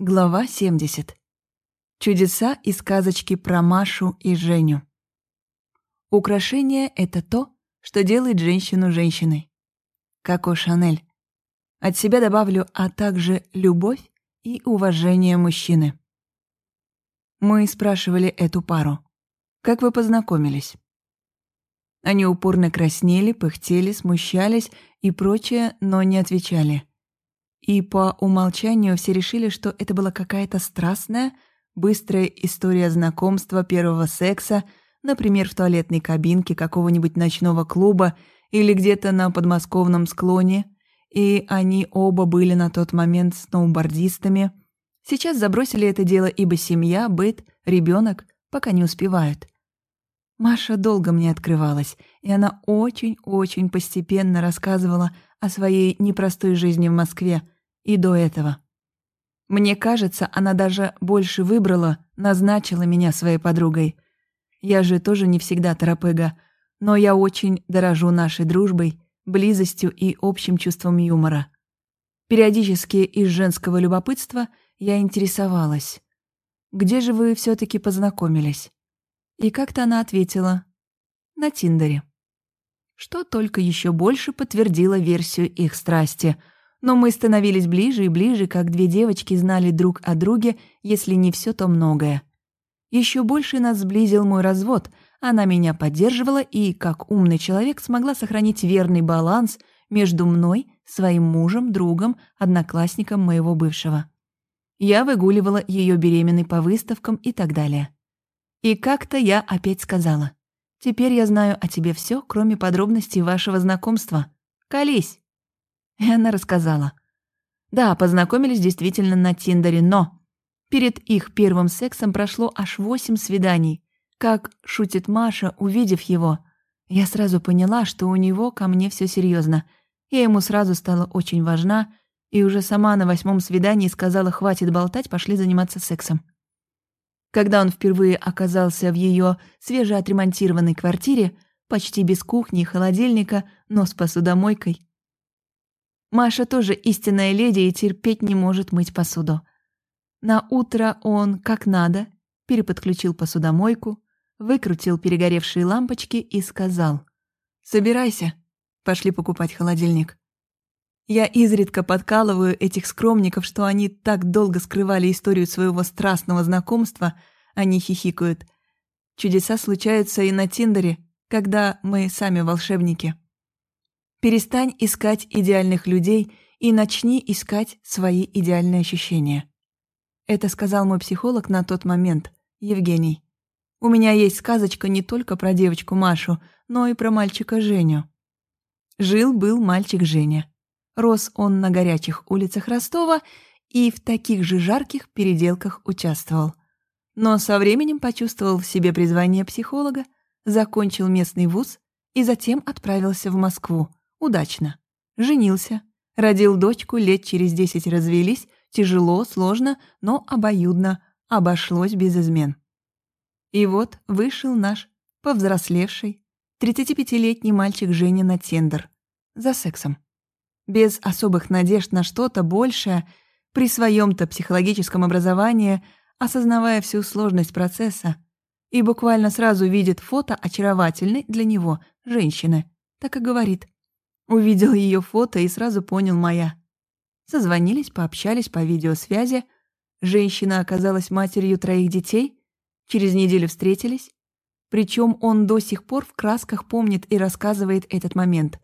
Глава 70. Чудеса и сказочки про Машу и Женю. Украшение — это то, что делает женщину женщиной. Коко Шанель. От себя добавлю, а также любовь и уважение мужчины. Мы спрашивали эту пару. Как вы познакомились? Они упорно краснели, пыхтели, смущались и прочее, но не отвечали. И по умолчанию все решили, что это была какая-то страстная, быстрая история знакомства, первого секса, например, в туалетной кабинке какого-нибудь ночного клуба или где-то на подмосковном склоне, и они оба были на тот момент сноубордистами. Сейчас забросили это дело, ибо семья, быт, ребенок пока не успевают. Маша долго мне открывалась, и она очень-очень постепенно рассказывала о своей непростой жизни в Москве и до этого. Мне кажется, она даже больше выбрала, назначила меня своей подругой. Я же тоже не всегда торопыга, но я очень дорожу нашей дружбой, близостью и общим чувством юмора. Периодически из женского любопытства я интересовалась. «Где же вы все таки познакомились?» И как-то она ответила «На Тиндере». Что только еще больше подтвердило версию их страсти. Но мы становились ближе и ближе, как две девочки знали друг о друге, если не все, то многое. Еще больше нас сблизил мой развод. Она меня поддерживала и, как умный человек, смогла сохранить верный баланс между мной, своим мужем, другом, одноклассником моего бывшего. Я выгуливала ее беременной по выставкам и так далее. И как-то я опять сказала. «Теперь я знаю о тебе все, кроме подробностей вашего знакомства. Колись!» И она рассказала. Да, познакомились действительно на Тиндере, но... Перед их первым сексом прошло аж восемь свиданий. Как шутит Маша, увидев его, я сразу поняла, что у него ко мне все серьезно. Я ему сразу стала очень важна, и уже сама на восьмом свидании сказала «хватит болтать, пошли заниматься сексом». Когда он впервые оказался в ее свежеотремонтированной квартире, почти без кухни и холодильника, но с посудомойкой. Маша тоже истинная леди и терпеть не может мыть посуду. На утро он, как надо, переподключил посудомойку, выкрутил перегоревшие лампочки и сказал «Собирайся, пошли покупать холодильник». Я изредка подкалываю этих скромников, что они так долго скрывали историю своего страстного знакомства, они хихикают. Чудеса случаются и на Тиндере, когда мы сами волшебники. Перестань искать идеальных людей и начни искать свои идеальные ощущения. Это сказал мой психолог на тот момент, Евгений. У меня есть сказочка не только про девочку Машу, но и про мальчика Женю. Жил-был мальчик Женя. Рос он на горячих улицах Ростова и в таких же жарких переделках участвовал. Но со временем почувствовал в себе призвание психолога, закончил местный вуз и затем отправился в Москву. Удачно. Женился. Родил дочку, лет через десять развелись. Тяжело, сложно, но обоюдно. Обошлось без измен. И вот вышел наш повзрослевший, 35-летний мальчик Женя на тендер. За сексом без особых надежд на что-то большее, при своем-то психологическом образовании, осознавая всю сложность процесса, и буквально сразу видит фото очаровательной для него женщины, так и говорит. Увидел ее фото и сразу понял моя. Созвонились, пообщались по видеосвязи. Женщина оказалась матерью троих детей. Через неделю встретились. Причем он до сих пор в красках помнит и рассказывает этот момент.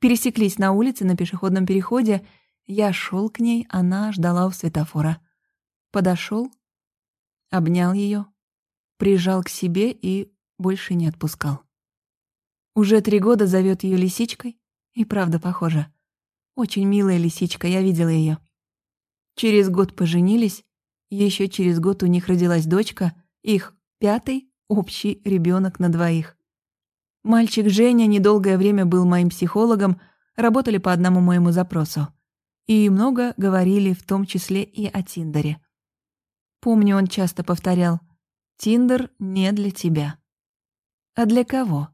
Пересеклись на улице на пешеходном переходе. Я шел к ней, она ждала у светофора. Подошел, обнял ее, прижал к себе и больше не отпускал. Уже три года зовет ее лисичкой, и правда похожа. Очень милая лисичка, я видела ее. Через год поженились, еще через год у них родилась дочка, их пятый общий ребенок на двоих. Мальчик Женя недолгое время был моим психологом, работали по одному моему запросу. И много говорили, в том числе и о Тиндере. Помню, он часто повторял «Тиндер не для тебя». А для кого?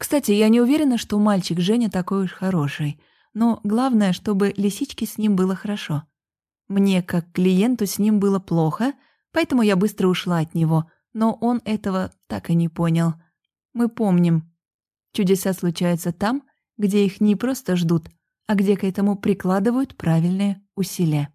Кстати, я не уверена, что мальчик Женя такой уж хороший, но главное, чтобы лисичке с ним было хорошо. Мне, как клиенту, с ним было плохо, поэтому я быстро ушла от него, но он этого так и не понял. Мы помним. Чудеса случаются там, где их не просто ждут, а где к этому прикладывают правильные усилия.